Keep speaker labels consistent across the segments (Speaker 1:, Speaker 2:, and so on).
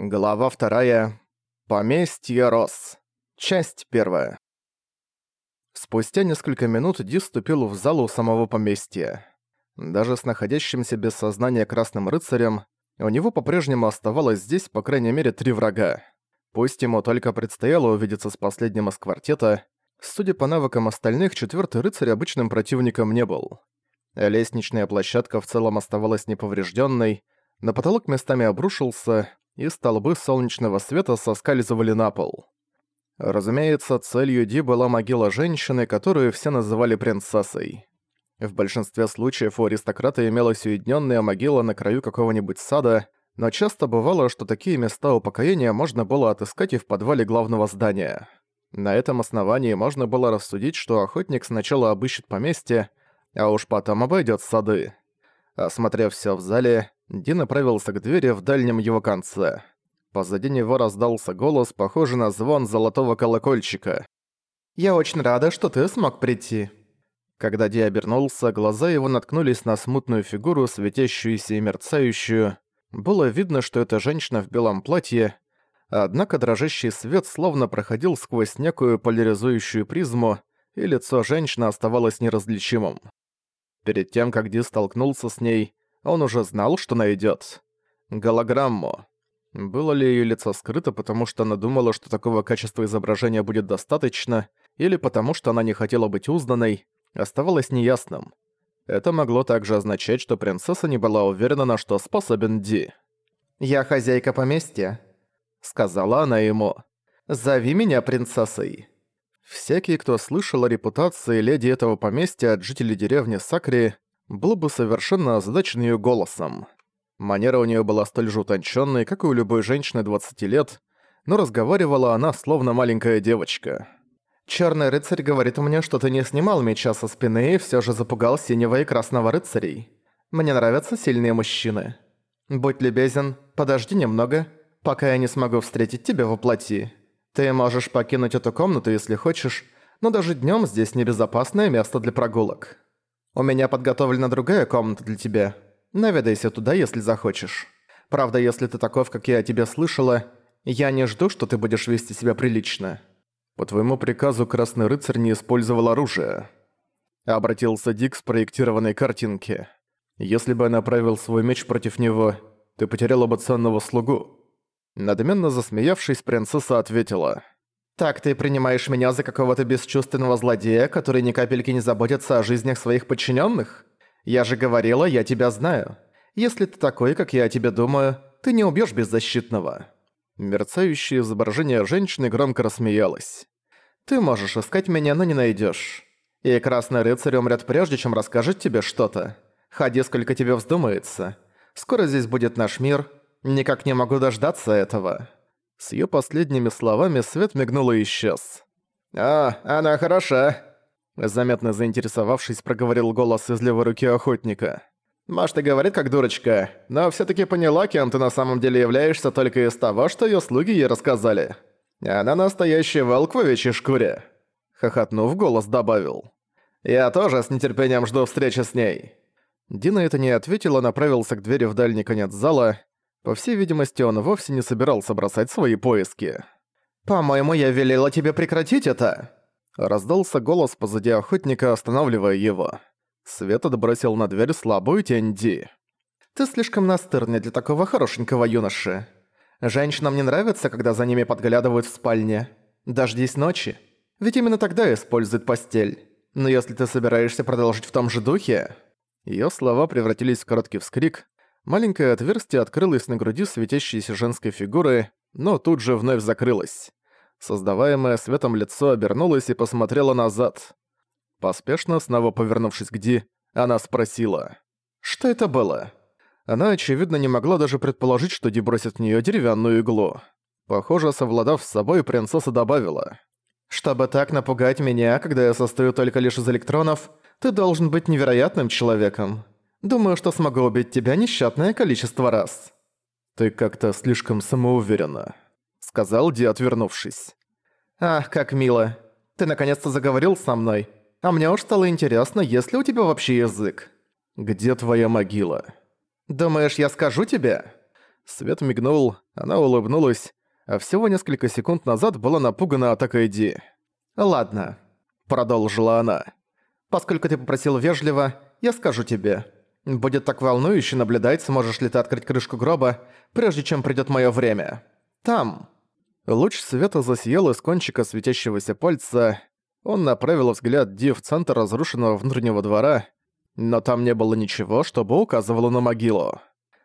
Speaker 1: Глава вторая. Поместье Рос. Часть первая. Спустя несколько минут Ди вступил в зал у самого поместья. Даже с находящимся без сознания Красным Рыцарем, у него по-прежнему оставалось здесь, по крайней мере, три врага. Пусть ему только предстояло увидеться с последним из квартета, судя по навыкам остальных, четвертый рыцарь обычным противником не был. Лестничная площадка в целом оставалась неповрежденной, на потолок местами обрушился, и столбы солнечного света соскальзывали на пол. Разумеется, целью Ди была могила женщины, которую все называли принцессой. В большинстве случаев у аристократа имелась уединенная могила на краю какого-нибудь сада, но часто бывало, что такие места упокоения можно было отыскать и в подвале главного здания. На этом основании можно было рассудить, что охотник сначала обыщет поместье, а уж потом обойдет сады. Осмотрев все в зале, Ди направился к двери в дальнем его конце. Позади него раздался голос, похожий на звон золотого колокольчика. «Я очень рада, что ты смог прийти». Когда Ди обернулся, глаза его наткнулись на смутную фигуру, светящуюся и мерцающую. Было видно, что это женщина в белом платье, однако дрожащий свет словно проходил сквозь некую поляризующую призму, и лицо женщины оставалось неразличимым. Перед тем, как Ди столкнулся с ней, он уже знал, что найдет. Голограмму. Было ли ее лицо скрыто, потому что она думала, что такого качества изображения будет достаточно, или потому что она не хотела быть узнанной, оставалось неясным. Это могло также означать, что принцесса не была уверена, на что способен Ди. «Я хозяйка поместья», — сказала она ему. «Зови меня принцессой». Всякий, кто слышал о репутации леди этого поместья от жителей деревни Сакри, был бы совершенно озадачен её голосом. Манера у неё была столь же утончённой, как и у любой женщины 20 лет, но разговаривала она словно маленькая девочка. «Чёрный рыцарь говорит мне, что ты не снимал меча со спины и всё же запугал синего и красного рыцарей. Мне нравятся сильные мужчины. Будь любезен, подожди немного, пока я не смогу встретить тебя во плоти. Ты можешь покинуть эту комнату, если хочешь, но даже днём здесь небезопасное место для прогулок». У меня подготовлена другая комната для тебя. Наведайся туда, если захочешь. Правда, если ты таков, как я о тебе слышала, я не жду, что ты будешь вести себя прилично. По твоему приказу Красный Рыцарь не использовал оружие. Обратился Дик с проектированной картинки. Если бы я направил свой меч против него, ты потеряла бы ценного слугу. Надменно засмеявшись, принцесса ответила – «Так ты принимаешь меня за какого-то бесчувственного злодея, который ни капельки не заботится о жизнях своих подчиненных? Я же говорила, я тебя знаю. Если ты такой, как я о тебе думаю, ты не убьешь беззащитного». Мерцающее изображение женщины громко рассмеялась. «Ты можешь искать меня, но не найдешь. И Красный Рыцарь умрет прежде, чем расскажет тебе что-то. Ходи, сколько тебе вздумается. Скоро здесь будет наш мир. Никак не могу дождаться этого». С её последними словами свет мигнул и исчез. «А, она хороша!» Заметно заинтересовавшись, проговорил голос из левой руки охотника. «Может, и говорит как дурочка, но всё-таки поняла, кем ты на самом деле являешься только из того, что её слуги ей рассказали. Она настоящий волк в овечьей шкуре!» Хохотнув, голос добавил. «Я тоже с нетерпением жду встречи с ней!» Дина это не ответила, направился к двери в дальний конец зала, по всей видимости, он вовсе не собирался бросать свои поиски. «По-моему, я велела тебе прекратить это!» Раздался голос позади охотника, останавливая его. Свет отбросил на дверь слабую тень Ди. «Ты слишком настырный для такого хорошенького юноши. Женщинам не нравится, когда за ними подглядывают в спальне. Дождись ночи. Ведь именно тогда используют постель. Но если ты собираешься продолжить в том же духе...» Её слова превратились в короткий вскрик, Маленькое отверстие открылось на груди светящейся женской фигуры, но тут же вновь закрылось. Создаваемое светом лицо обернулось и посмотрело назад. Поспешно, снова повернувшись к Ди, она спросила. «Что это было?» Она, очевидно, не могла даже предположить, что Ди бросит в неё деревянную иглу. Похоже, совладав с собой, принцесса добавила. «Чтобы так напугать меня, когда я состою только лишь из электронов, ты должен быть невероятным человеком. Думаю, что смогу убить тебя несчетное количество раз». «Ты как-то слишком самоуверенно», — сказал Ди, отвернувшись. «Ах, как мило. Ты наконец-то заговорил со мной. А мне уж стало интересно, есть ли у тебя вообще язык». «Где твоя могила?» «Думаешь, я скажу тебе?» Свет мигнул, она улыбнулась, а всего несколько секунд назад была напугана атакой Ди.
Speaker 2: «Ладно», — продолжила она. «Поскольку ты попросил вежливо, я скажу тебе. Будет так волнующе наблюдать, сможешь ли ты открыть крышку гроба, прежде чем придёт моё время. Там».
Speaker 1: Луч света засиял из кончика светящегося пальца. Он направил взгляд Ди в центр разрушенного внутреннего двора, но там не было ничего, чтобы указывало на могилу.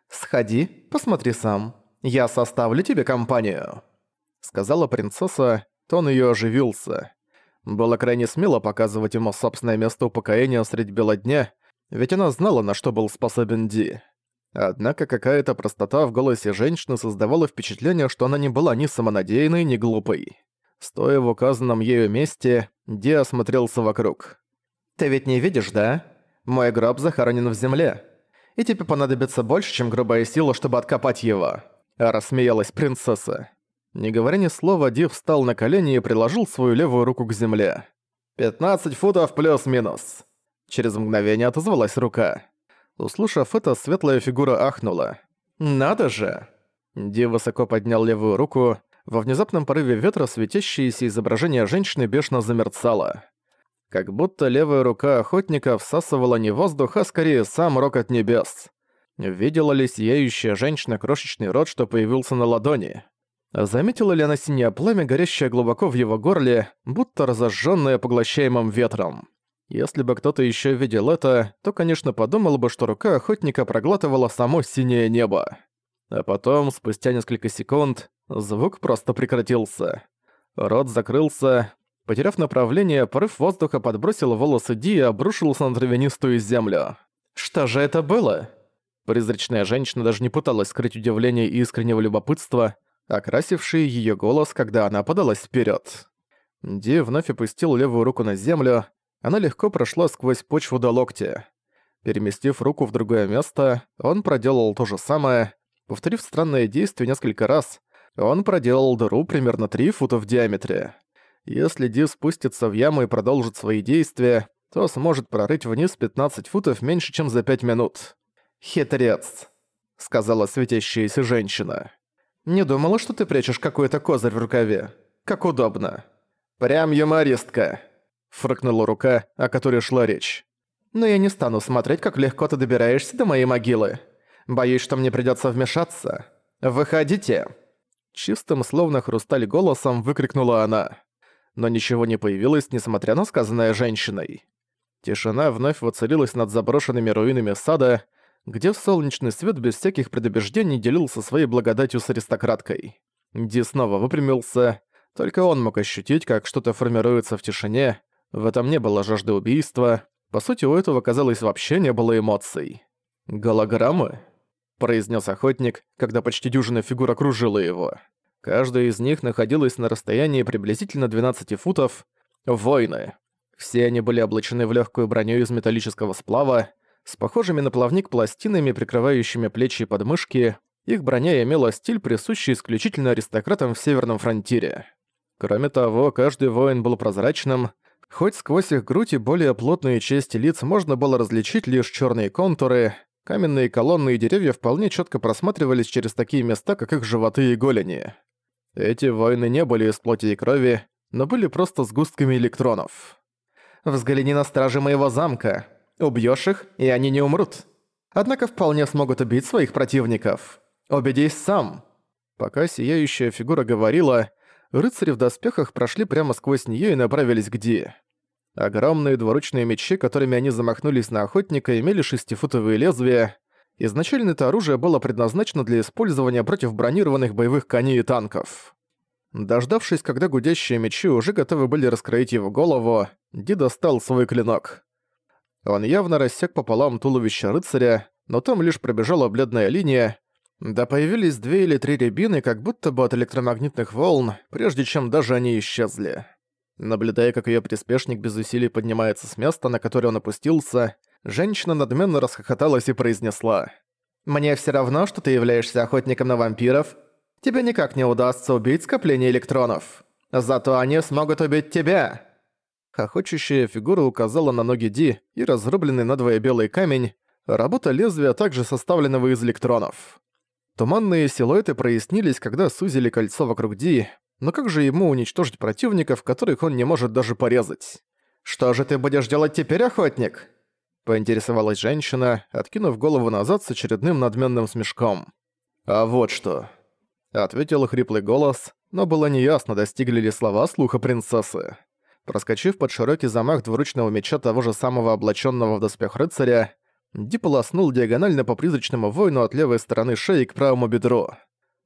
Speaker 2: «Сходи, посмотри сам. Я составлю тебе компанию», — сказала принцесса, тон её оживился. Было крайне смело показывать ему собственное место упокоения средь бела дня, ведь она знала, на что был способен Ди.
Speaker 1: Однако какая-то простота в голосе женщины создавала впечатление, что она не была ни самонадеянной, ни глупой. Стоя в указанном ею месте, Ди осмотрелся вокруг.
Speaker 2: «Ты ведь не видишь, да? Мой гроб захоронен в земле. И тебе понадобится больше, чем грубая сила, чтобы откопать его».
Speaker 1: Рассмеялась принцесса. Не говоря ни слова, Ди встал на колени и приложил свою левую руку к земле. «Пятнадцать футов плюс-минус». Через мгновение отозвалась рука. Услышав это, светлая фигура ахнула.
Speaker 2: «Надо же!»
Speaker 1: Ди высоко поднял левую руку. Во внезапном порыве ветра светящееся изображение женщины бешено замерцало. Как будто левая рука охотника всасывала не воздух, а скорее сам рок от небес. Видела ли сияющая женщина крошечный рот, что появился на ладони? Заметила ли она синее пламя, горящее глубоко в его горле, будто разожжённое поглощаемым ветром? Если бы кто-то ещё видел это, то, конечно, подумал бы, что рука охотника проглатывала само синее небо. А потом, спустя несколько секунд, звук просто прекратился. Рот закрылся. Потеряв направление, порыв воздуха подбросил волосы Ди и обрушился на травянистую землю.
Speaker 2: «Что же это было?»
Speaker 1: Призрачная женщина даже не пыталась скрыть удивление и искреннего любопытства, окрасившие её голос, когда она подалась вперёд. Ди вновь опустил левую руку на землю, она легко прошла сквозь почву до локтя. Переместив руку в другое место, он проделал то же самое. Повторив странное действие несколько раз, он проделал дыру примерно 3 фута в диаметре. Если Ди спустится в яму и продолжит свои действия, то сможет прорыть вниз 15 футов меньше, чем за 5 минут.
Speaker 2: «Хитрец», — сказала светящаяся женщина. «Не думала, что ты прячешь какой-то козырь в рукаве. Как удобно».
Speaker 1: «Прям юмористка», — фрыкнула рука, о которой шла речь.
Speaker 2: «Но я не стану смотреть, как легко ты добираешься до моей могилы. Боюсь, что мне придётся вмешаться. Выходите!»
Speaker 1: Чистым, словно хрусталь голосом, выкрикнула она. Но ничего не появилось, несмотря на сказанное женщиной. Тишина вновь воцарилась над заброшенными руинами сада, где солнечный свет без всяких предубеждений делился своей благодатью с аристократкой. Ди снова выпрямился. Только он мог ощутить, как что-то формируется в тишине. В этом не было жажды убийства. По сути, у этого, казалось, вообще не было эмоций. «Голограммы?» – произнес охотник, когда почти дюжина фигур окружила его. Каждая из них находилась на расстоянии приблизительно 12 футов. Воины. Все они были облачены в легкую броню из металлического сплава, с похожими на плавник пластинами, прикрывающими плечи и подмышки, их броня имела стиль, присущий исключительно аристократам в Северном фронтире. Кроме того, каждый воин был прозрачным, хоть сквозь их грудь и более плотные части лиц можно было различить лишь черные контуры, каменные колонны и деревья вполне четко просматривались через такие места, как их животы и голени. Эти воины не были из плоти и крови, но были просто сгустками электронов.
Speaker 2: «Взгляни на стражи моего замка», Убьёшь их, и они не умрут. Однако вполне смогут убить своих противников. Убедись сам».
Speaker 1: Пока сияющая фигура говорила, рыцари в доспехах прошли прямо сквозь неё и направились к Ди. Огромные двуручные мечи, которыми они замахнулись на охотника, имели шестифутовые лезвия. Изначально это оружие было предназначено для использования против бронированных боевых коней и танков. Дождавшись, когда гудящие мечи уже готовы были раскроить его голову, Ди достал свой клинок. Он явно рассек пополам туловище рыцаря, но там лишь пробежала бледная линия, да появились две или три рябины, как будто бы от электромагнитных волн, прежде чем даже они исчезли. Наблюдая, как её приспешник без усилий поднимается с места, на которое он опустился, женщина надменно расхохоталась и произнесла.
Speaker 2: «Мне всё равно, что ты являешься охотником на вампиров. Тебе никак не удастся убить скопление электронов. Зато они смогут убить тебя!»
Speaker 1: Хохочущая фигура указала на ноги Ди и разрубленный надвое белый камень, работа лезвия также составленного из электронов. Туманные силуэты прояснились, когда сузили кольцо вокруг Ди, но как же ему уничтожить противников, которых он не может даже порезать? «Что же ты будешь делать теперь, охотник?» Поинтересовалась женщина, откинув голову назад с очередным надменным смешком. «А вот что», — ответил хриплый голос, но было неясно, достигли ли слова слуха принцессы. Проскочив под широкий замах двуручного меча того же самого облаченного в доспех рыцаря, Ди полоснул диагонально по призрачному воину от левой стороны шеи к правому бедру.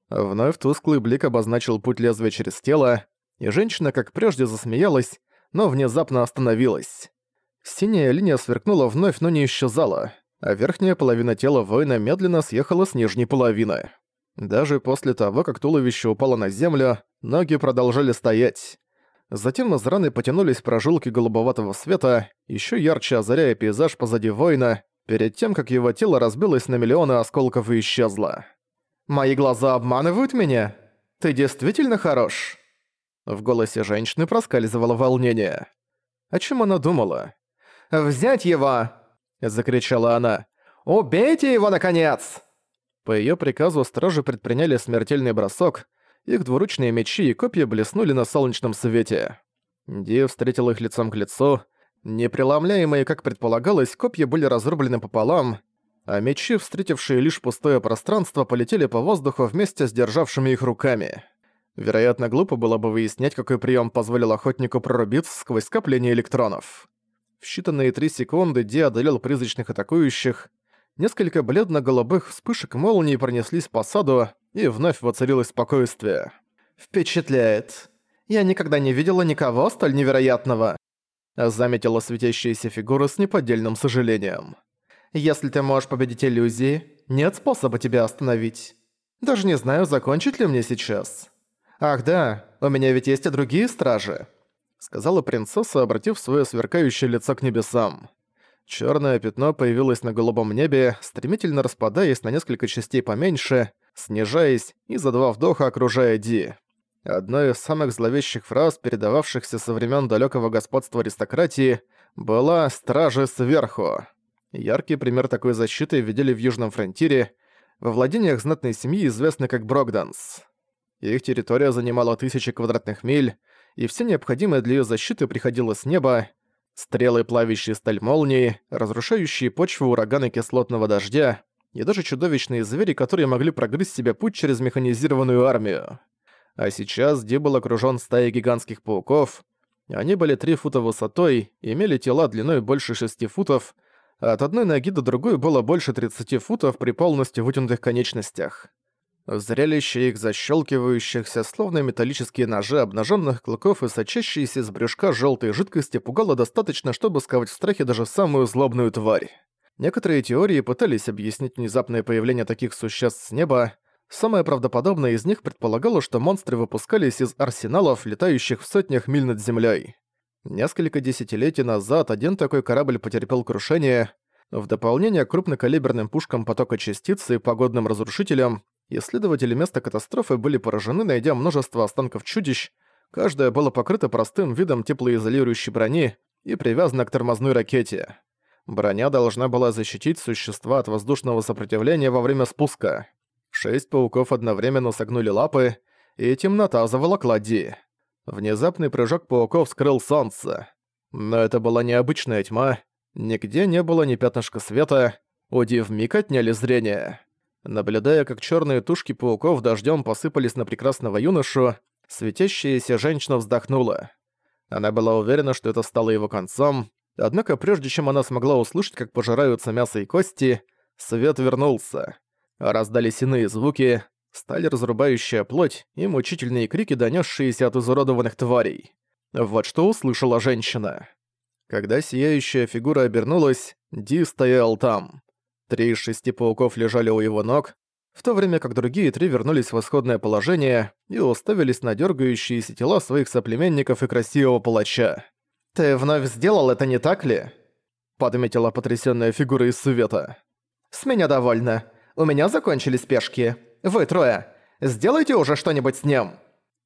Speaker 1: Вновь тусклый блик обозначил путь лезвия через тело, и женщина, как прежде, засмеялась, но внезапно остановилась. Синяя линия сверкнула вновь, но не исчезала, а верхняя половина тела воина медленно съехала с нижней половины. Даже после того, как туловище упало на землю, ноги продолжали стоять. Затем из раны потянулись прожилки голубоватого света, еще ярче озаряя пейзаж позади воина, перед тем, как его тело разбилось на миллионы осколков и исчезло. «Мои глаза обманывают меня? Ты действительно хорош?» В голосе женщины проскальзывало волнение. О чем она думала? «Взять его!» – закричала она. «Убейте его, наконец!» По её приказу стражи предприняли смертельный бросок, их двуручные мечи и копья блеснули на солнечном свете. Ди встретил их лицом к лицу, Непреломляемые, как предполагалось, копья были разрублены пополам, а мечи, встретившие лишь пустое пространство, полетели по воздуху вместе с державшими их руками. Вероятно, глупо было бы выяснять, какой прием позволил охотнику прорубиться сквозь скопление электронов. В считанные три секунды Ди одолел призрачных атакующих, несколько бледно-голубых вспышек молнии пронеслись по саду, и вновь воцарилось спокойствие. «Впечатляет. Я никогда не видела никого столь невероятного заметила светящаяся фигура с неподдельным сожалением. «Если ты можешь победить иллюзии, нет способа тебя остановить. Даже не знаю, закончить ли мне сейчас. Ах да, у меня ведь есть и другие стражи», сказала принцесса, обратив свое сверкающее лицо к небесам. Черное пятно появилось на голубом небе, стремительно распадаясь на несколько частей поменьше, снижаясь и за два вдоха окружая Ди. Одной из самых зловещих фраз, передававшихся со времен далекого господства аристократии, была «Стражи сверху». Яркий пример такой защиты видели в Южном фронтире, во владениях знатной семьи, известной как Брогданс. Их территория занимала тысячи квадратных миль, и все необходимое для ее защиты приходило с неба, стрелы, плавящие сталь молнии, разрушающие почву ураганы кислотного дождя и даже чудовищные звери, которые могли прогрызть себе путь через механизированную армию. А сейчас Ди был окружён стаей гигантских пауков. Они были 3 фута высотой, имели тела длиной больше 6 футов, а от одной ноги до другой было больше 30 футов при полностью вытянутых конечностях. Зрелище их защелкивающихся, словно металлические ножи обнаженных клыков и сочащиеся из брюшка желтой жидкости пугало достаточно, чтобы сковать в страхе даже самую злобную тварь. Некоторые теории пытались объяснить внезапное появление таких существ с неба, Самое правдоподобное из них предполагало, что монстры выпускались из арсеналов, летающих в сотнях миль над землей. Несколько десятилетий назад один такой корабль потерпел крушение. В дополнение к крупнокалиберным пушкам потока частиц и погодным разрушителям, исследователи места катастрофы были поражены, найдя множество останков чудищ, каждое было покрыто простым видом теплоизолирующей брони и привязано к тормозной ракете. Броня должна была защитить существа от воздушного сопротивления во время спуска. Шесть пауков одновременно согнули лапы, и темнота заволокла Ди. Внезапный прыжок пауков скрыл солнце. Но это была необычная тьма, нигде не было ни пятнышка света, у Ди вмиг отняли зрение. Наблюдая, как черные тушки пауков дождем посыпались на прекрасного юношу, светящаяся женщина вздохнула. Она была уверена, что это стало его концом, однако прежде чем она смогла услышать, как пожираются мясо и кости, свет вернулся. Раздались иные звуки, стали разрубающая плоть и мучительные крики, донесшиеся от изуродованных тварей. Вот что услышала женщина. Когда сияющая фигура обернулась, Ди стоял там. Три из шести пауков лежали у его ног, в то время как другие три вернулись в исходное положение и уставились на дергающиеся тела своих соплеменников и красивого палача. «Ты вновь сделал это, не так ли?» — подметила потрясённая фигура из света. «С меня довольно. У меня закончились пешки. Вы трое. Сделайте уже что-нибудь с ним!»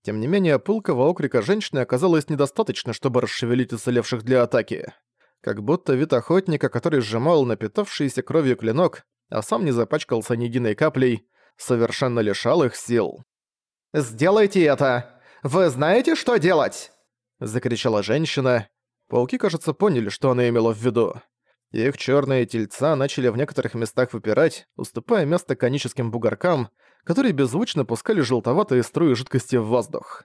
Speaker 1: Тем не менее, пылкого окрика женщины оказалось недостаточно, чтобы расшевелить уцелевших для атаки. Как будто вид охотника, который сжимал напитавшийся кровью клинок, а сам не запачкался ни единой каплей, совершенно лишал их сил.
Speaker 2: «Сделайте это! Вы знаете, что делать?»
Speaker 1: Закричала женщина. Пауки, кажется, поняли, что она имела в виду. Их черные тельца начали в некоторых местах выпирать, уступая место коническим бугоркам, которые беззвучно пускали желтоватые струи жидкости в воздух.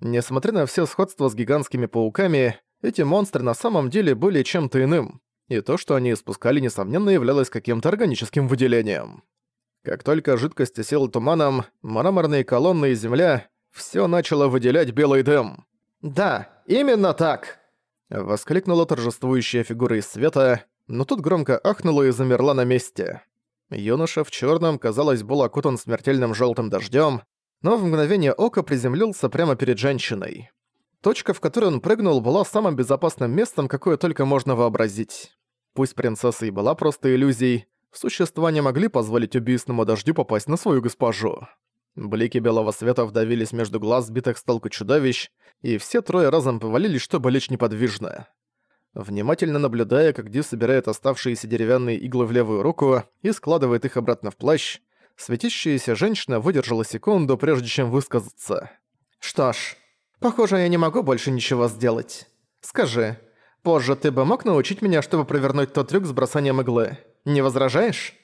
Speaker 1: Несмотря на все сходства с гигантскими пауками, эти монстры на самом деле были чем-то иным, и то, что они испускали, несомненно, являлось каким-то органическим выделением. Как только жидкость осела туманом, мраморные колонны и земля — все начало выделять белый дым.
Speaker 2: «Да, именно так!»
Speaker 1: Воскликнула торжествующая фигура из света, но тут громко ахнула и замерла на месте. Юноша в черном, казалось, был окутан смертельным желтым дождем, но в мгновение ока приземлился прямо перед женщиной. Точка, в которой он прыгнул, была самым безопасным местом, какое только можно вообразить. Пусть принцесса и была просто иллюзией, существа не могли позволить убийственному дождю попасть на свою госпожу. Блики белого света вдавились между глаз сбитых с толку чудовищ, и все трое разом повалились, чтобы лечь неподвижно. Внимательно наблюдая, как Ди собирает оставшиеся деревянные иглы в левую руку и складывает их обратно в плащ, светящаяся женщина выдержала секунду, прежде чем высказаться.
Speaker 2: «Что ж, похоже, я не могу больше ничего сделать. Скажи, позже ты бы мог научить меня, чтобы провернуть тот трюк с бросанием иглы? Не возражаешь?»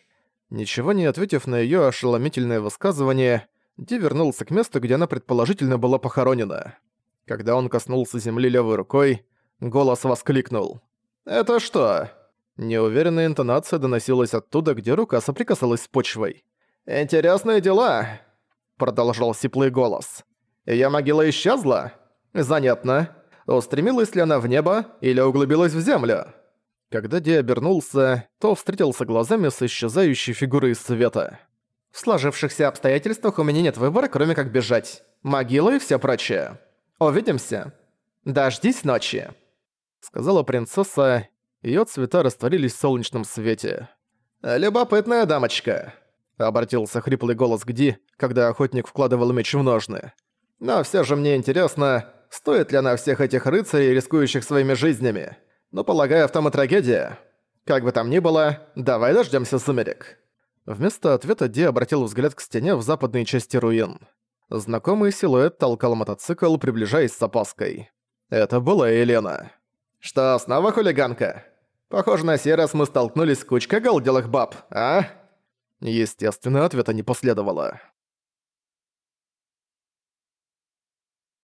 Speaker 1: Ничего не ответив на её ошеломительное высказывание, Ди вернулся к месту, где она предположительно была похоронена. Когда он коснулся земли левой рукой, голос воскликнул. «Это что?» Неуверенная интонация доносилась оттуда, где рука соприкасалась с почвой.
Speaker 2: «Интересные дела», — продолжал сиплый голос. «Её могила исчезла? Занятно. Устремилась ли она в небо или углубилась в землю?»
Speaker 1: Когда Ди обернулся, то встретился глазами с исчезающей фигурой из света.
Speaker 2: В сложившихся обстоятельствах у меня нет выбора, кроме как бежать. Могила и все прочее. Увидимся. Дождись ночи», —
Speaker 1: сказала принцесса. Её цвета растворились в солнечном свете.
Speaker 2: «Любопытная дамочка», —
Speaker 1: обратился хриплый голос к Ди, когда охотник вкладывал меч в ножны.
Speaker 2: «Но всё же мне интересно, стоит ли она всех этих рыцарей, рискующих своими жизнями. Но, полагаю, в том и трагедия. Как бы там ни было, давай дождёмся сумерек».
Speaker 1: Вместо ответа Ди обратил взгляд к стене в западной части руин. Знакомый силуэт толкал мотоцикл, приближаясь с опаской. Это была Елена.
Speaker 2: «Что, снова хулиганка? Похоже, на сей раз мы столкнулись с кучкой голделых баб, а?»
Speaker 1: Естественно, ответа не последовало.